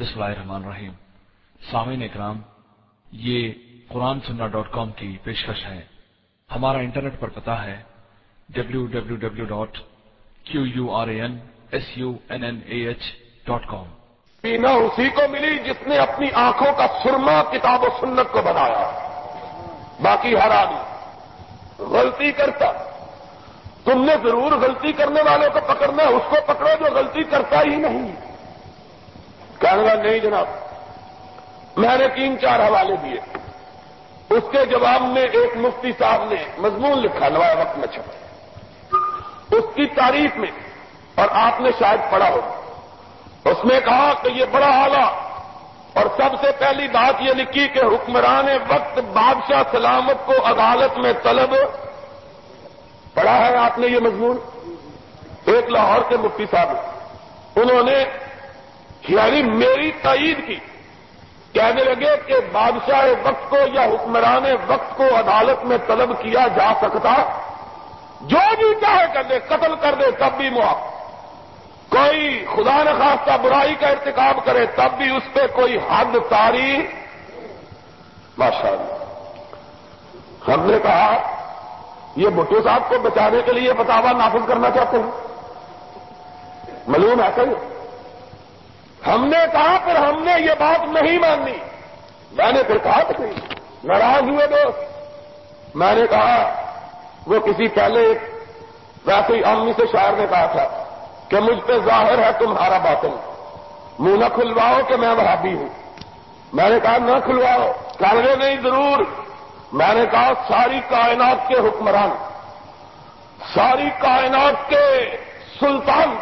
بسم اللہ الرحمن الرحیم۔ سامعین اکرام، یہ قرآن سننا ڈاٹ کام کی پیشکش ہے۔ ہمارا انٹرنیٹ پر پتا ہے W W W dot Q U R A N S U N N A H dot com. پینا اسی کو ملی جس نے اپنی آنکھوں کا سرما کتاب و سنت کو بنایا۔ باقی ہر آدمی غلطی کرتا۔ تم نے ضرور غلطی کرنے والوں کو پکڑنا ہے، اس کو پکڑو جو غلطی کرتا ہی نہیں۔ کہنے لگا، نہیں جناب، میں نے تین چار حوالے دیے۔ اس کے جواب میں ایک مفتی صاحب نے مضمون لکھا، نوائے وقت میں چھپا۔ اس کی تعریف میں، اور آپ نے شاید پڑھا ہوگا۔ اس نے کہا کہ یہ بڑا آلہ اور سب سے پہلی بات یہ لکھی کہ حکمران وقت بادشاہ سلامت کو عدالت میں طلب۔ پڑھا ہے آپ نے یہ مضمون؟ ایک لاہور کے مفتی صاحب انہوں نے یعنی میری تائید کی۔ کہنے لگے کہ بادشاہ وقت کو یا حکمران وقت کو عدالت میں طلب کیا جا سکتا۔ جو بھی چاہے کر دے، قتل کر دے، تب بھی معاف۔ کوئی خدا نخواستہ برائی کا ارتکاب کرے، تب بھی اس پہ کوئی حد تاری۔ ماشاء اللہ ہم نے کہا، یہ بھٹو صاحب کو بچانے کے لیے بتاوا نافذ کرنا چاہتے ہیں۔ معلوم ہے کہ ہم نے کہا پھر ہم نے یہ بات نہیں ماننی۔ میں نے پھر کہا کہ ناراض ہوئے دوست۔ میں نے کہا، وہ کسی پہلے ویسے ہی امی سے شاعر نے کہا تھا کہ مجھ پہ ظاہر ہے تمہارا باطن منہ نہ کھلواؤ کہ میں وہابی ہوں۔ میں نے کہا، نہ کھلواؤ کہنے نہیں، ضرور۔ میں نے کہا، ساری کائنات کے حکمران، ساری کائنات کے سلطان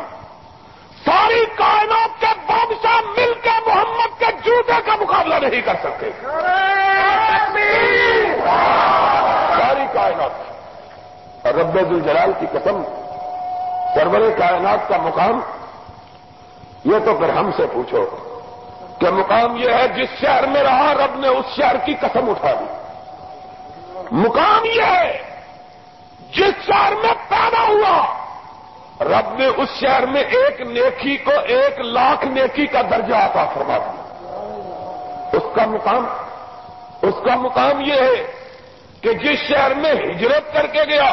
ساری کائنات کے بادشاہ مل کے محمد کے جوتے کا مقابلہ نہیں کر سکتے۔ ساری کائنات۔ اور رب الجلال کی قسم، سرور کائنات کا مقام، یہ تو پھر ہم سے پوچھو کہ مقام یہ ہے جس شہر میں رہا رب نے اس شہر کی قسم اٹھا دی۔ مقام یہ ہے جس شہر میں پیدا ہوا رب نے اس شہر میں ایک نیکی کو ایک لاکھ نیکی کا درجہ آتا فرما دیا۔ اس کا مقام، اس کا مقام یہ ہے کہ جس شہر میں ہجرت کر کے گیا،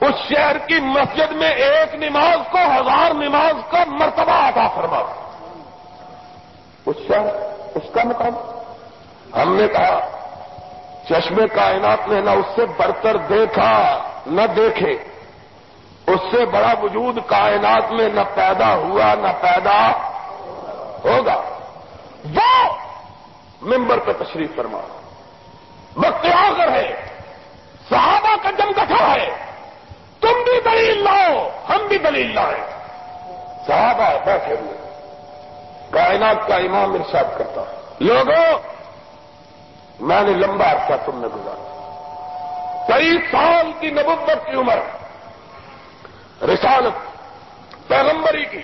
اس شہر کی مسجد میں ایک نماز کو، ہزار نماز کا مرتبہ آتا فرما اس شہر، اس کا مقام۔ ہم نے کہا چشمے کائنات نے نہ اس سے برتر دیکھا، نہ دیکھے۔ اس سے بڑا وجود کائنات میں نہ پیدا ہوا، نہ پیدا ہوگا۔ وہ ممبر پہ تشریف فرما۔ وقت آگر ہے۔ صحابہ کا جم گٹھا ہے۔ تم بھی دلیل لاؤ، ہم بھی دلیل لائیں۔ صحابہ بیٹھے ہوئے۔ کائنات کا امام ارشاد کرتا۔ لوگوں میں نے لمبا عرصہ تم نے گزارا۔ کئی سال کی نبوت کی عمر۔ رسالت، پیغمبری کی،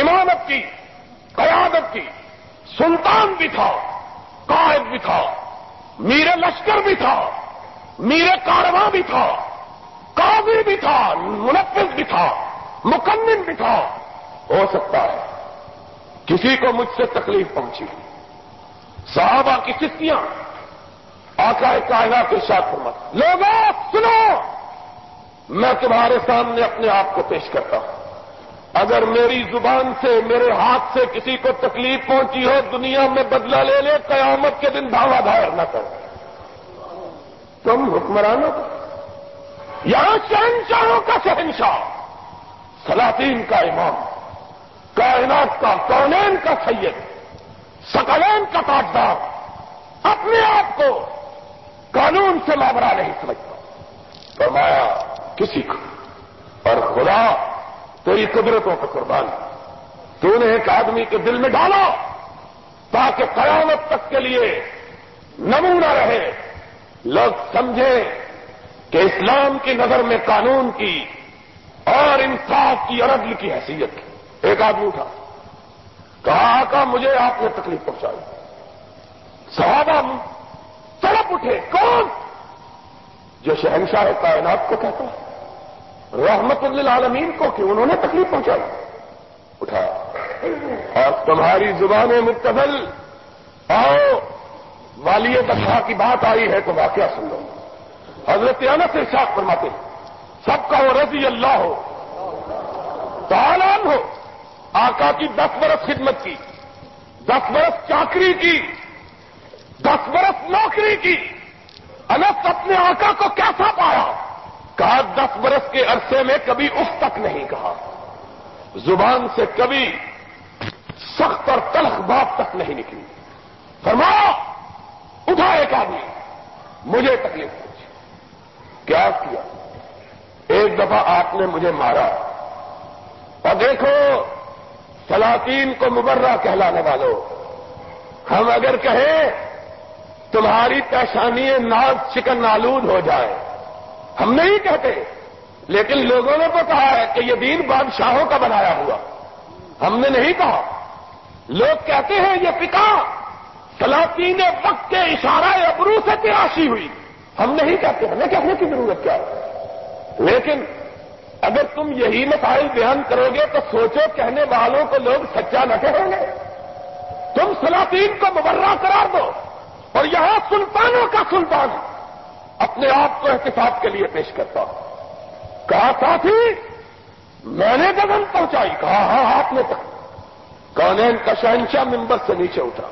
امامت کی، قیادت کی، سلطان بھی تھا، قائد بھی تھا، میر لشکر بھی تھا، میر کارواں بھی تھا، قاضی بھی تھا، منفذ بھی تھا مکمل بھی تھا۔ ہو سکتا ہے کسی کو مجھ سے تکلیف پہنچی صحابہ کی کستیاں آقا کائنات کے ساتھ فرمت لوگوں، سنو! میں تمہارے سامنے اپنے آپ کو پیش کرتا ہوں۔ اگر میری زبان سے، میرے ہاتھ سے کسی کو تکلیف پہنچی ہو، دنیا میں بدلہ لے لے، قیامت کے دن دھاوا دھار نہ کرو۔ تم حکمرانوں کا یہاں شہنشاہوں کا شہنشاہ، سلاطین کا امام، کائنات کا کونین کا سید، سکلین کا تاجدار، اپنے آپ کو قانون سے مابرا نہیں سمجھتا۔ فرمایا کسی کو۔ اور خدا تیری قدرتوں کا قربان۔ تو نے ایک آدمی کے دل میں ڈالا تاکہ قیامت تک کے لیے نمونہ رہے۔ لوگ سمجھیں کہ اسلام کی نظر میں قانون کی اور انصاف کی اور عدل کی حیثیت۔ کی ایک آدمی تھا کہا، آقا، مجھے آپ نے تکلیف پہنچائی۔ صحابہ تڑپ اٹھے۔ کون؟ جو شہنشاہ کائنات کو کہتا ہے۔ رحمت للعالمین کو کہ انہوں نے تکلیف پہنچائی۔ اٹھا اور تمہاری زبان مقتبل آؤ۔ والی بدشاہ کی بات آئی ہے تو واقعہ سن لو۔ حضرت انس ارشاد فرماتے سب کا ہو رضی اللہ ہو۔ تعالان ہو آقا کی دس برس خدمت کی۔ دس برس چاکری کی۔ دس برس نوکری کی۔ انس اپنے آقا کو کیسا پایا؟ کہا دس برس کے عرصے میں کبھی اس تک نہیں کہا۔ زبان سے کبھی سخت اور تلخ بات تک نہیں نکلی۔ فرمایا، اٹھا ایک آدمی، مجھے تکلیف پہنچی کیا کیا؟ ایک دفعہ آپ نے مجھے مارا۔ اور دیکھو، سلاطین کو مبرہ کہلانے والوں، ہم اگر کہیں، تمہاری پیشانی ناز چکن آلود ہو جائے۔ ہم نہیں کہتے، لیکن لوگوں نے تو کہا ہے کہ یہ دین بادشاہوں کا بنایا ہوا۔ ہم نے نہیں کہا۔ لوگ کہتے ہیں یہ پکا سلاطین وقت کے اشارہ ابرو سے تیاشی ہوئی۔ ہم نہیں کہتے، ہمیں کہنے کی ضرورت کیا ہے؟ لیکن اگر تم یہی مسائل بیان کرو گے تو سوچو کہنے والوں کو لوگ سچا نہ کہیں گے۔ تم سلاطین کو مبرہ قرار دو اور یہاں سلطانوں کا سلطان۔ اپنے آپ کو احتساب کے لیے پیش کرتا ہوں۔ کہا، ساتھی، میں نے گگن پہنچائی۔ کہا ہاں, ہاں، آپ نے تک کونین کا شہنشاہ ممبر سے نیچے اترا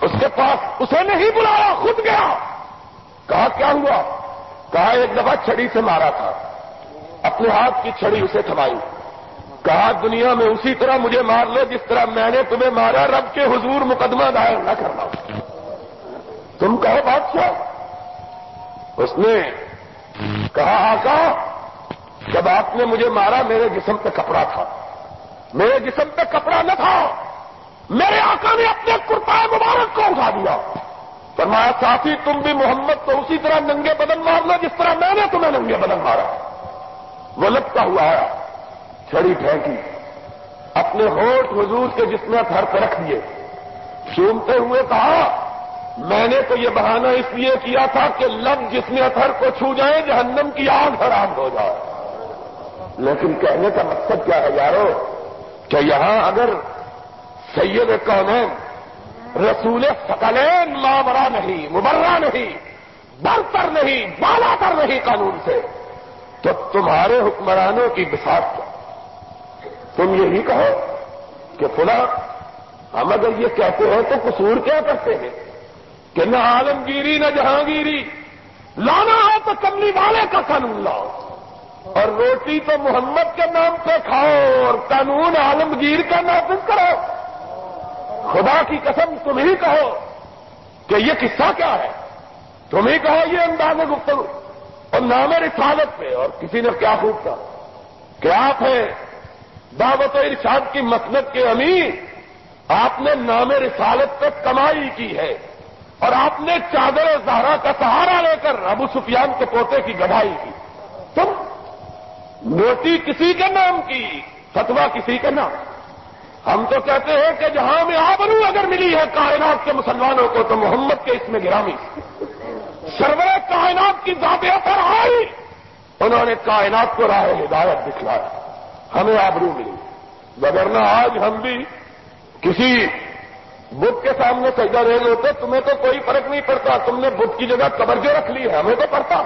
اس کے پاس اسے نہیں بلایا، خود گیا۔ کہا، کیا ہوا؟ کہا، ایک دفعہ چھڑی سے مارا تھا۔ اپنے ہاتھ کی چھڑی اسے تھمائی۔ کہا، دنیا میں اسی طرح مجھے مار لو جس طرح میں نے تمہیں مارا، رب کے حضور مقدمہ دائر نہ کرنا۔ تم کہو، بادشاہ اس نے کہا، آقا، جب آپ نے مجھے مارا، میرے جسم پہ کپڑا تھا۔ میرے جسم پہ کپڑا نہ تھا۔ میرے آقا نے اپنے کرتا مبارک کو اٹھا دیا۔ فرمایا، ساتھی، تم بھی محمد کو اسی طرح ننگے بدن مار لو جس طرح میں نے تمہیں ننگے بدن مارا۔ وہ لگتا ہوا آیا، چھڑی پھینکی۔ اپنے ہوٹ حضور کے جسم تھر پہ رکھ دیے۔ چومتے ہوئے کہا میں نے تو یہ بہانہ اس لیے کیا تھا کہ لب جسم اتھر کو چھو جائے، جہنم کی آگ حرام ہو جائے۔ لیکن کہنے کا مقصد کیا ہے یارو؟ کہ یہاں اگر سید کونین رسول فکلین ماورا نہیں مبرہ نہیں، برتر نہیں بالا تر نہیں قانون سے، تو تمہارے حکمرانوں کی بساط تم یہی کہو کہ فلاں، ہم اگر یہ کہتے ہیں تو قصور کیا کرتے ہیں؟ کہ نہ عالمگیری، نہ جہانگیری، لانا ہے تو کملی والے کا قانون لاؤ۔ اور روٹی تو محمد کے نام پہ کھاؤ اور قانون عالمگیر کا نافذ کرو۔ خدا کی قسم تم ہی کہو کہ یہ قصہ کیا ہے۔ تم ہی کہو یہ انداز گفتگو۔ اور نام رسالت پہ، اور کسی نے کیا خوب کہا کہ آپ ہیں دعوت ارشاد کی مسلط کے امیر۔ آپ نے نام رسالت پہ کمائی کی ہے۔ اور آپ نے چادر زہرا کا سہارا لے کر ابو سفیان کے پوتے کی گڑھائی کی۔ تم نوٹی کسی کے نام کی فتوا کسی کے نام۔ ہم تو کہتے ہیں کہ جہاں میں آبرو اگر ملی ہے کائنات کے مسلمانوں کو تو محمد کے اس میں گرامی۔ سرور کائنات کی ذات اثر آئی انہوں نے کائنات کو راہ ہدایت دکھلایا ہمیں آبرو ملی۔ وگرنہ آج ہم بھی کسی بدھ کے سامنے سجدہ رہے ہوتے، تمہیں تو کوئی فرق نہیں پڑتا۔ تم نے بدھ کی جگہ قبر رکھ لی ہے، ہمیں تو پڑتا۔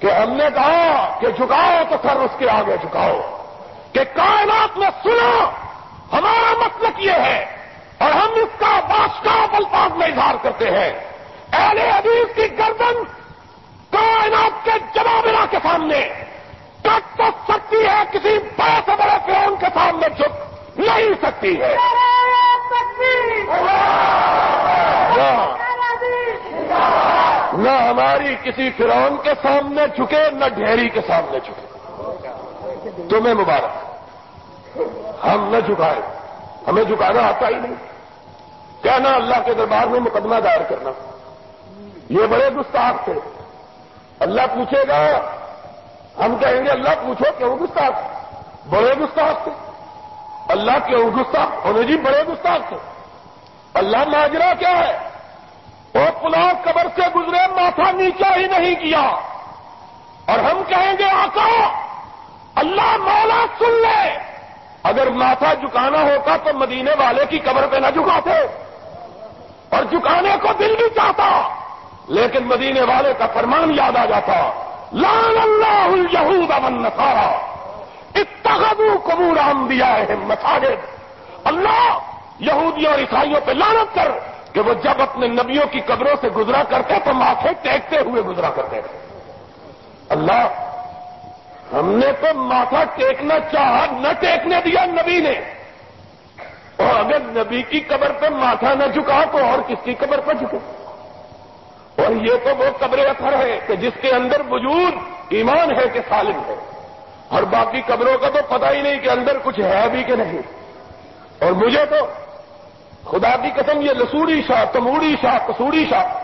کہ ہم نے کہا کہ جھکاؤ تو سر اس کے آگے جھکاؤ۔ کہ کائنات میں سنا ہمارا مطلب یہ ہے، اور ہم اس کا بادشاہ الفاظ میں اظہار کرتے ہیں۔ اہل حدیث کی گردن کائنات کے جنابرا کے سامنے۔ کٹ تو سکتی ہے کسی بڑے سے بڑے فرون کے سامنے جھک نہیں سکتی ہے۔ نہ ہماری کسی فرون کے سامنے جھکے، نہ ڈھیری کے سامنے جھکے۔ تمہیں مبارک۔ ہم نہ جھکائے۔ ہمیں جھکانا آتا ہی نہیں۔ کہنا اللہ کے دربار میں مقدمہ دائر کرنا۔ یہ بڑے گستاخ تھے۔ اللہ پوچھے گا، ہم کہیں گے، اللہ پوچھو کیوں گستاخ؟ بڑے گستاخ تھے۔ اللہ کیوں گستاخ انہیں جی بڑے گستاخ تھے۔ اللہ ماجرا کیا ہے؟ وہ پلاؤ قبر سے گزرے ماتھا نیچا ہی نہیں کیا۔ اور ہم کہیں گے، آقا، اللہ مولا سن لے۔ اگر ماتھا جھکانا ہوتا تو مدینے والے کی قبر پہ نہ جھکاتے۔ اور جھکانے کو دل بھی چاہتا، لیکن مدینے والے کا فرمان یاد آ جاتا لال اللہ یہود امن نسارا اتخذوا قبور انبیائهم مساجد۔ اللہ یہودیوں اور عیسائیوں پہ لانت کر کہ وہ جب اپنے نبیوں کی قبروں سے گزرا کرتے تو ماتھے ٹیکتے ہوئے گزرا کرتے تھے۔ اللہ، ہم نے تو ماتھا ٹیکنا چاہا، نہ ٹیکنے دیا نبی نے۔ اور اگر نبی کی قبر پہ ماتھا نہ جھکا تو اور کس کی قبر پر جھکے؟ اور یہ تو وہ قبر اثر ہے کہ جس کے اندر وجود ایمان ہے کہ سالم ہے۔ اور باقی قبروں کا تو پتہ ہی نہیں کہ اندر کچھ ہے بھی کہ نہیں۔ اور مجھے تو خدا کی قسم یہ لسوڑی شاہ، تموڑی شاہ کسوڑی شاہ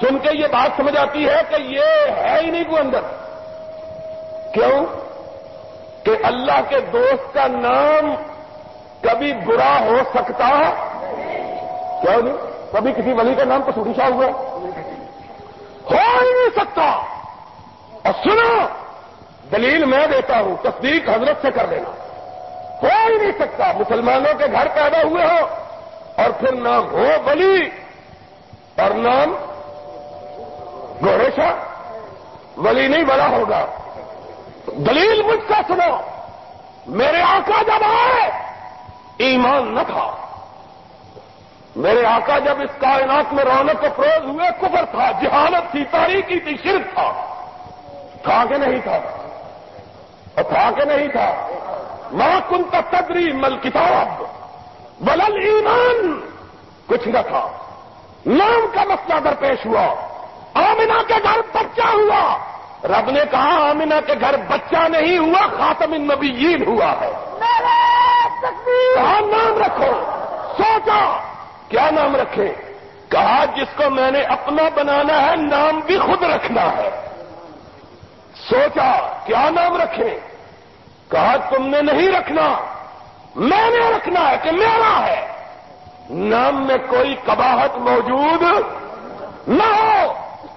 سن کے یہ بات سمجھ آتی ہے کہ یہ ہے ہی نہیں کوئی اندر۔ کیوں؟ کہ اللہ کے دوست کا نام کبھی برا ہو سکتا کیوں نہیں؟ کبھی کسی ولی کا نام کسوڑی شاہ ہوا ہو ہی نہیں سکتا۔ اور سنو۔ دلیل میں دیتا ہوں، تصدیق حضرت سے کر لینا۔ ہو ہی نہیں سکتا، مسلمانوں کے گھر پیدا ہوئے ہو اور پھر نام ہو بلی اور نام گوڑے شاہ ولی نہیں بڑا ہوگا۔ دلیل مجھ کا سنو، میرے آقا جب آئے، ایمان نہ تھا۔ میرے آقا جب اس کائنات میں رونق افروز ہوئے، کفر تھا، جہالت تھی تاریخی تھی، شرک تھا۔ تھا کہ نہیں تھا۔ اور تھا کہ نہیں تھا۔ ماں کن تدری مل کتاب ولل ایمان کچھ نہ تھا۔ نام کا مسئلہ درپیش ہوا۔ آمنا کے گھر بچہ ہوا۔ رب نے کہا آمنا کے گھر بچہ نہیں ہوا خاتم النبیین ہوا ہے۔ کہا نام رکھو۔ سوچا کیا نام رکھے؟ کہا جس کو میں نے اپنا بنانا ہے نام بھی خود رکھنا ہے۔ سوچا کیا نام رکھے؟ کہا، تم نے نہیں رکھنا۔ میں نے رکھنا ہے کہ میرا ہے۔ نام میں کوئی کباہت موجود نہ ہو۔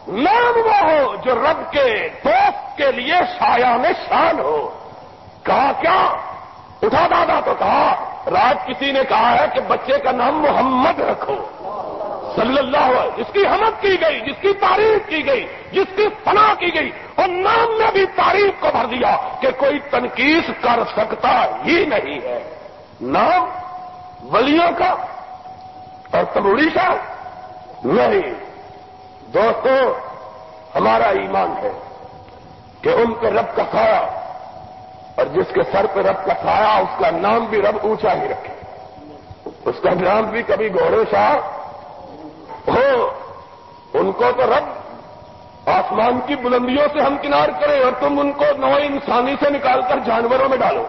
نام وہ ہو جو رب کے دوست کے لیے سایہ میں شان ہو۔ کہا، کیا؟ اٹھا دادا تو کہا، رات کسی نے کہا ہے کہ بچے کا نام محمد رکھو۔ صلی اللہ علیہ جس کی حمد کی گئی، جس کی تعریف کی گئی، جس کی فنا کی گئی، اور نام میں بھی تعریف کو بھر دیا کہ کوئی تنقید کر سکتا ہی نہیں ہے۔ نام ولیوں کا اور تموڑی کا نہیں۔ دوستو، ہمارا ایمان ہے کہ ان کے رب کا سایہ اور جس کے سر پہ رب کا سایہ، اس کا نام بھی رب اونچا ہی رکھے۔ اس کا نام بھی کبھی گھوڑے شاہ ہو، ان کو تو رب آسمان کی بلندیوں سے ہم کنار کریں اور تم ان کو نو انسانی سے نکال کر جانوروں میں ڈالو۔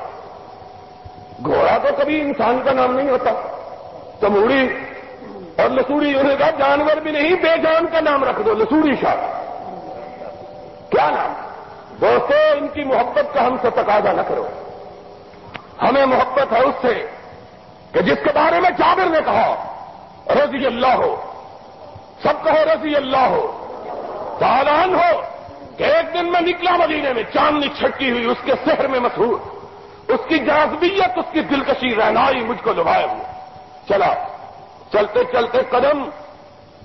گھوڑا تو کبھی انسان کا نام نہیں ہوتا۔ تموڑی اور لسوڑی انہوں نے کہا، جانور بھی نہیں، بے جان کا نام رکھ دو، لسوڑی شاہ۔ کیا نام؟ دوستو، ان کی محبت کا ہم سے تقاضا نہ کرو۔ ہمیں محبت ہے اس سے کہ جس کے بارے میں جابر نے کہا، رضی اللہ ہو سب کہو رضی اللہ ہو سالان ہو، کہ ایک دن میں نکلا مدینے میں، چاندنی چھٹی ہوئی، اس کے شہر میں مشہور۔ اس کی جازبیت اس کی دلکشی رہنائی مجھ کو لبھائے ہوئے۔ چلا، چلتے چلتے قدم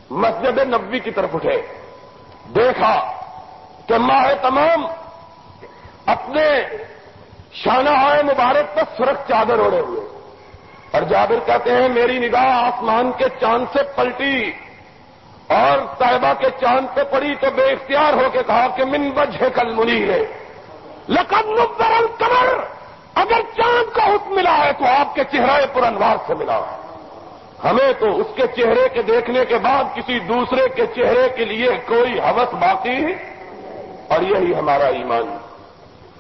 مسجد نبوی کی طرف اٹھے۔ دیکھا کہ ماہ تمام اپنے شانہ مبارک پر سرخ چادر اوڑے ہوئے۔ اور جابر کہتے ہیں، میری نگاہ آسمان کے چاند سے پلٹی۔ اور طیبہ کے چاند پہ پڑی تو بے اختیار ہو کے کہا کہ من بجے کل منی ہے۔ لقب نبر کمر اگر چاند کا حکم ملا ہے تو آپ کے چہرے پر انوار سے ملا۔ ہمیں تو اس کے چہرے کے دیکھنے کے بعد کسی دوسرے کے چہرے کے لیے کوئی حوث باقی اور یہی ہمارا ایمان۔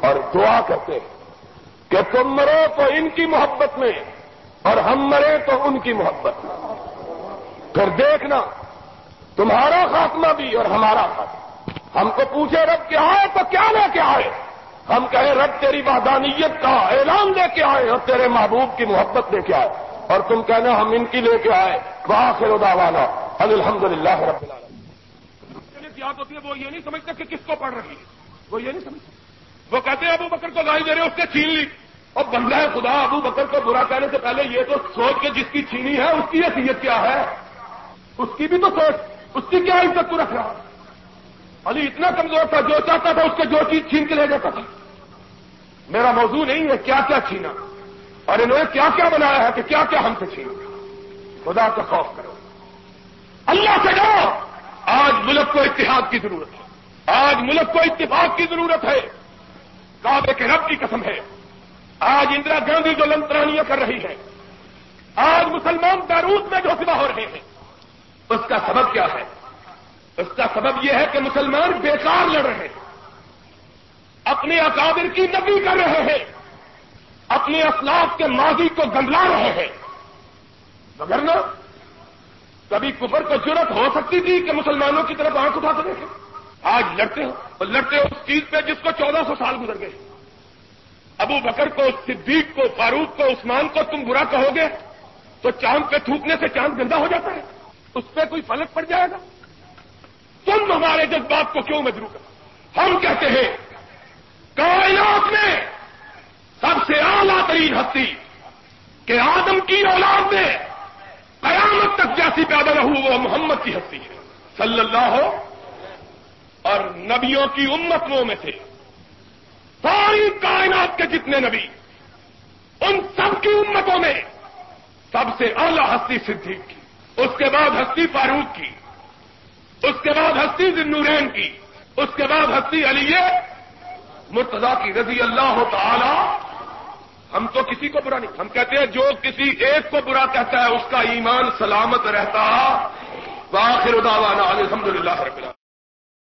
اور دعا کرتے ہیں کہ تم مرو تو ان کی محبت میں اور ہم مرے تو ان کی محبت میں۔ پھر دیکھنا تمہارا خاتمہ بھی اور ہمارا خاتمہ ہم کو پوچھے رب کیا آئے تو کیا لے کے آئے؟ ہم کہیں رب تیری وحدانیت کا اعلان لے کے آئے اور تیرے محبوب کی محبت لے کے آئے۔ اور تم کہنا ہم ان کی لے کے آئے۔ واخر دعوانا الحمد للہ رب العالمین۔ یاد ہوتی ہے وہ یہ نہیں سمجھتا کہ کس کو پڑھ رہی ہے۔ وہ یہ نہیں سمجھتا۔ وہ کہتے ہیں ابو بکر کو گالی دے رہے اس نے چھین لی۔ اور بندہ خدا، ابو بکر کو برا کہنے سے پہلے یہ تو سوچ کے جس کی چھینی ہے، اس کی حیثیت کیا ہے؟ اس کی بھی تو سوچ۔ اس کی کیا عزت تو رکھ رہا علی اتنا کمزور تھا، جو چاہتا تھا اس کو جو چیز چھین کے لے جاتا تھا۔ میرا موضوع نہیں ہے کیا کیا چھینا، اور انہوں نے کیا کیا بنایا ہے کہ کیا کیا ہم سے چھینا۔ خدا کا خوف کرو۔ اللہ سے ڈرو۔ آج ملک کو اتحاد کی ضرورت ہے۔ آج ملک کو اتفاق کی ضرورت ہے۔ کعبے کے رب کی قسم ہے۔ آج اندرا گاندھی جو لنترانیاں کر رہی ہے آج مسلمان بیروت میں جو سوا ہو رہے ہیں۔ اس کا سبب کیا ہے؟ اس کا سبب یہ ہے کہ مسلمان بیکار لڑ رہے ہیں۔ اپنے اکابر کی نبی کر رہے ہیں۔ اپنے اسلاف کے ماضی کو گندلا رہے ہیں۔ مگر نا، کبھی کفر کو ضرورت ہو سکتی تھی کہ مسلمانوں کی طرف آنکھ اٹھا کے دیکھیں۔ آج لڑتے ہو اور لڑتے ہو اس چیز پہ جس کو چودہ سو سال گزر گئے۔ ابو بکر کو، صدیق کو، فاروق کو، عثمان کو تم برا کہو گے تو چاند پہ تھوکنے سے چاند گندا ہو جاتا ہے۔ اس پہ کوئی فلک پڑ جائے گا؟ تم ہمارے جذبات کو کیوں مجرو کر ہم کہتے ہیں، کائنات میں سب سے اعلیٰ ترین ہستی کہ آدم کی اولاد میں قیامت تک جیسی پیدا نہ ہو وہ محمد کی ہستی ہے۔ صلی اللہ ہو اور نبیوں کی امتوں میں سے ساری کائنات کے جتنے نبی، ان سب کی امتوں میں سب سے اعلی ہستی صدیق کی۔ اس کے بعد ہستی فاروق کی، اس کے بعد ہستی ذنورین کی، اس کے بعد ہستی علی مرتضی کی، رضی اللہ تعالی۔ ہم تو کسی کو برا نہیں، ہم کہتے ہیں جو کسی ایک کو برا کہتا ہے، اس کا ایمان سلامت رہتا۔ واخر دعوانا الحمد للہ رب اللہ